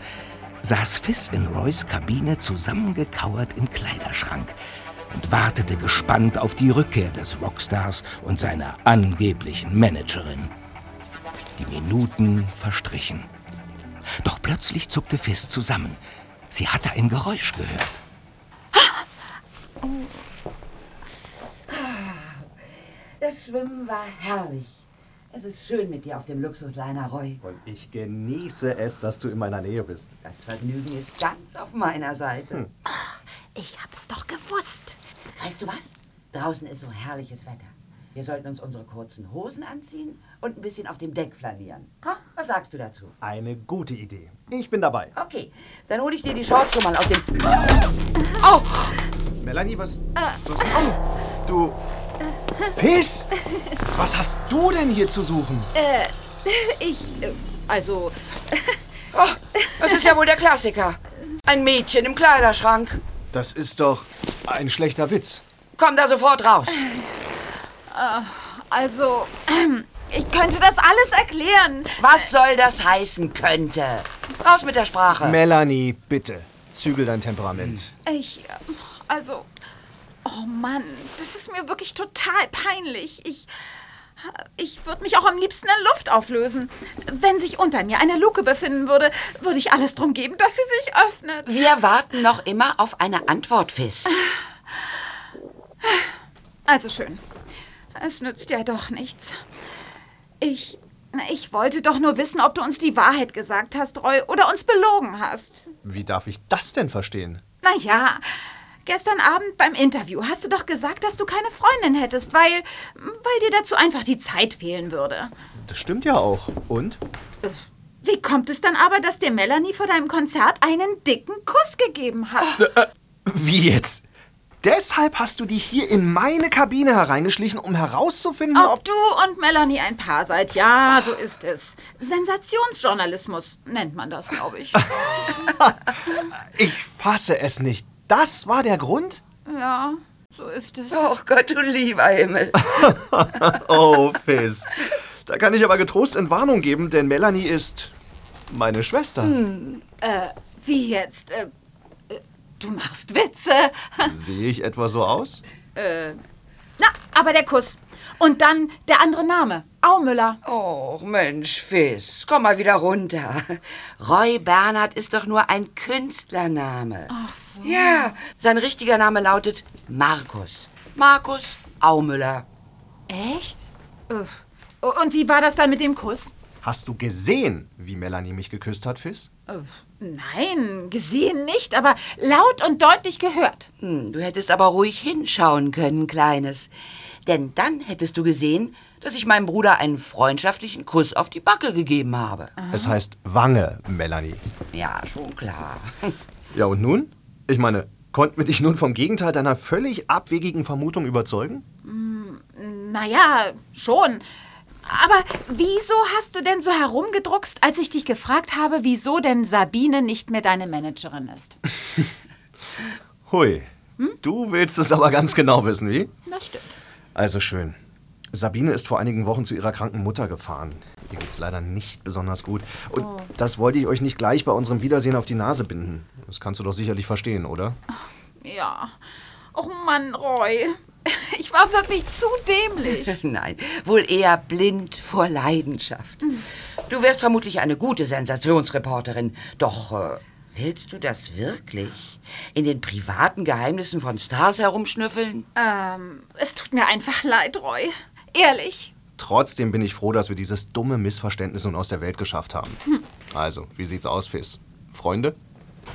saß Fiss in Roys Kabine zusammengekauert im Kleiderschrank und wartete gespannt auf die Rückkehr des Rockstars und seiner angeblichen Managerin. Die Minuten verstrichen. Doch plötzlich zuckte Fiss zusammen. Sie hatte ein Geräusch gehört. Das Schwimmen war herrlich. Es ist schön mit dir auf dem Luxusliner, Roy. Und ich genieße es, dass du in meiner Nähe bist. Das Vergnügen ist ganz auf meiner Seite. Hm. Ich hab's doch gewusst. Weißt du was? Draußen ist so herrliches Wetter. Wir sollten uns unsere kurzen Hosen anziehen und ein bisschen auf dem Deck flanieren. Ha? Was sagst du dazu? Eine gute Idee. Ich bin dabei. Okay, dann hole ich dir die Shorts schon mal aus dem... Oh! Melanie, was, was hast du? Du... Fiss! Was hast du denn hier zu suchen? Äh, ich, äh, also, Oh, das ist ja wohl der Klassiker. Ein Mädchen im Kleiderschrank. Das ist doch ein schlechter Witz. Komm da sofort raus. äh, also, ich könnte das alles erklären. Was soll das heißen könnte? Raus mit der Sprache. Melanie, bitte. Zügel dein Temperament. Ich, äh, also, oh Mann, das ist mir wirklich total peinlich. Ich, ich würde mich auch am liebsten in Luft auflösen. Wenn sich unter mir eine Luke befinden würde, würde ich alles drum geben, dass sie sich öffnet. Wir warten noch immer auf eine Antwort, Fiss. Also schön. Es nützt ja doch nichts. Ich. Ich wollte doch nur wissen, ob du uns die Wahrheit gesagt hast, Roy, oder uns belogen hast. Wie darf ich das denn verstehen? Naja, gestern Abend beim Interview hast du doch gesagt, dass du keine Freundin hättest, weil. weil dir dazu einfach die Zeit fehlen würde. Das stimmt ja auch. Und? Wie kommt es dann aber, dass dir Melanie vor deinem Konzert einen dicken Kuss gegeben hat? Äh, wie jetzt? Deshalb hast du dich hier in meine Kabine hereingeschlichen, um herauszufinden, Ob ob... du und Melanie ein Paar seid, ja, so ist es. Sensationsjournalismus nennt man das, glaube ich. Ich fasse es nicht. Das war der Grund? Ja, so ist es. Oh Gott, du lieber Himmel. oh, Fizz. Da kann ich aber getrost Entwarnung geben, denn Melanie ist meine Schwester. Hm, äh, wie jetzt? Äh, äh, du machst Witze. Sehe ich etwa so aus? äh, na, aber der Kuss. Und dann der andere Name. Aumüller. Oh, Mensch, Fiss, komm mal wieder runter. Roy Bernhard ist doch nur ein Künstlername. Ach so. Ja, sein richtiger Name lautet Markus. Markus Aumüller. Echt? Uff. Und wie war das dann mit dem Kuss? Hast du gesehen, wie Melanie mich geküsst hat, Fizz? Uff, Nein, gesehen nicht, aber laut und deutlich gehört. Hm, du hättest aber ruhig hinschauen können, Kleines. Denn dann hättest du gesehen, dass ich meinem Bruder einen freundschaftlichen Kuss auf die Backe gegeben habe. Es heißt Wange, Melanie. Ja, schon klar. Ja, und nun? Ich meine, konnten wir dich nun vom Gegenteil deiner völlig abwegigen Vermutung überzeugen? Hm, Naja, schon. Aber wieso hast du denn so herumgedruckst, als ich dich gefragt habe, wieso denn Sabine nicht mehr deine Managerin ist? Hui. Du willst es aber ganz genau wissen, wie? Das stimmt. Also schön. Sabine ist vor einigen Wochen zu ihrer kranken Mutter gefahren. Ihr geht's leider nicht besonders gut. Und Oh. das wollte ich euch nicht gleich bei unserem Wiedersehen auf die Nase binden. Das kannst du doch sicherlich verstehen, oder? Ja. Och Mann, Roy. Ich war wirklich zu dämlich. Nein, wohl eher blind vor Leidenschaft. Du wärst vermutlich eine gute Sensationsreporterin. Doch äh, willst du das wirklich? In den privaten Geheimnissen von Stars herumschnüffeln? Ähm, es tut mir einfach leid, Roy. Ehrlich. Trotzdem bin ich froh, dass wir dieses dumme Missverständnis nun aus der Welt geschafft haben. Hm. Also, wie sieht's aus, Fizz? Freunde?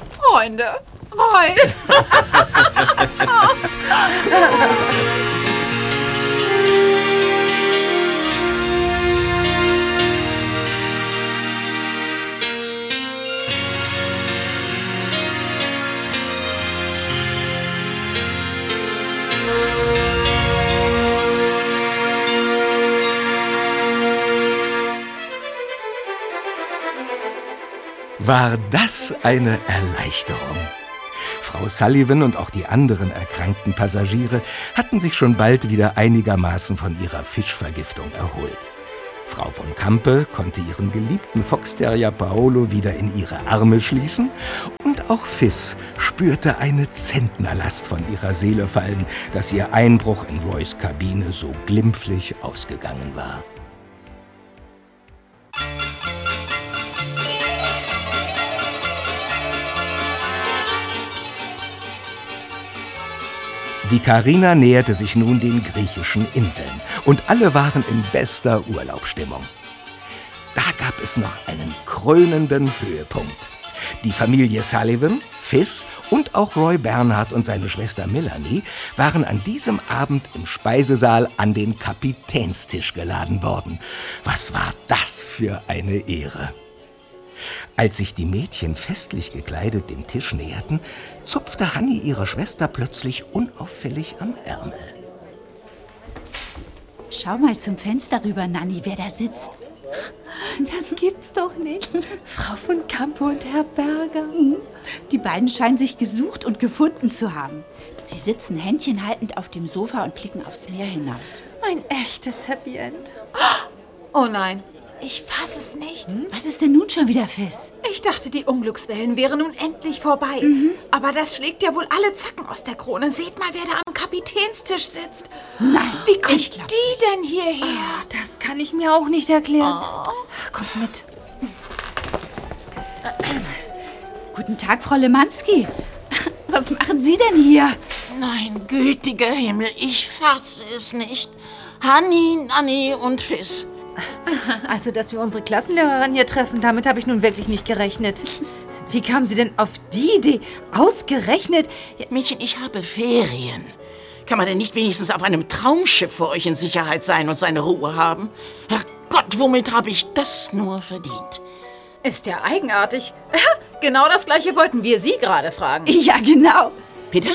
Freunde. Roy. War das eine Erleichterung? Frau Sullivan und auch die anderen erkrankten Passagiere hatten sich schon bald wieder einigermaßen von ihrer Fischvergiftung erholt. Frau von Kampe konnte ihren geliebten Foxterrier Paolo wieder in ihre Arme schließen und auch Fiss spürte eine Zentnerlast von ihrer Seele fallen, dass ihr Einbruch in Roys Kabine so glimpflich ausgegangen war. Die Karina näherte sich nun den griechischen Inseln und alle waren in bester Urlaubsstimmung. Da gab es noch einen krönenden Höhepunkt. Die Familie Sullivan, Fiss und auch Roy Bernhard und seine Schwester Melanie waren an diesem Abend im Speisesaal an den Kapitänstisch geladen worden. Was war das für eine Ehre! Als sich die Mädchen festlich gekleidet dem Tisch näherten, zupfte Hanni ihre Schwester plötzlich unauffällig am Ärmel. Schau mal zum Fenster rüber, Nanni, wer da sitzt. Das gibt's doch nicht. Frau von Campo und Herr Berger. Die beiden scheinen sich gesucht und gefunden zu haben. Sie sitzen händchenhaltend auf dem Sofa und blicken aufs Meer hinaus. Ein echtes Happy End. Oh nein, ich fasse es nicht. Was ist denn nun schon wieder, Fiss? Ich dachte, die Unglückswellen wären nun endlich vorbei. Aber das schlägt ja wohl alle Zacken aus der Krone. Seht mal, wer da am Kapitänstisch sitzt. Nein, Wie kommt ich die denn hierher? Ah, Das kann ich mir auch nicht erklären. Kommt mit. Guten Tag, Frau Lemanski. Was machen Sie denn hier? Mein gütiger Himmel, ich fasse es nicht. Hanni, Nanni und Fiss. Also, dass wir unsere Klassenlehrerin hier treffen, damit habe ich nun wirklich nicht gerechnet. Wie kam sie denn auf die Idee? Ausgerechnet? Mädchen, ich habe Ferien. Kann man denn nicht wenigstens auf einem Traumschiff für euch in Sicherheit sein und seine Ruhe haben? Herrgott, womit habe ich das nur verdient? Ist ja eigenartig. genau das gleiche wollten wir Sie gerade fragen. Ja, genau. Bitte?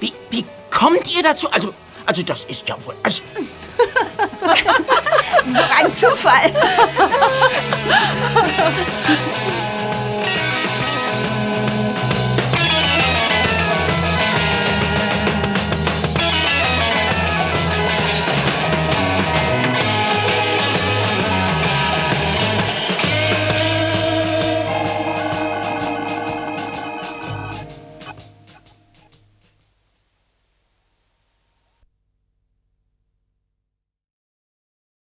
Wie, wie kommt ihr dazu? Also, also das ist ja wohl... Also, so ein Zufall.